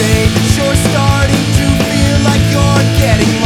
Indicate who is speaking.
Speaker 1: say you're starting to feel like you're getting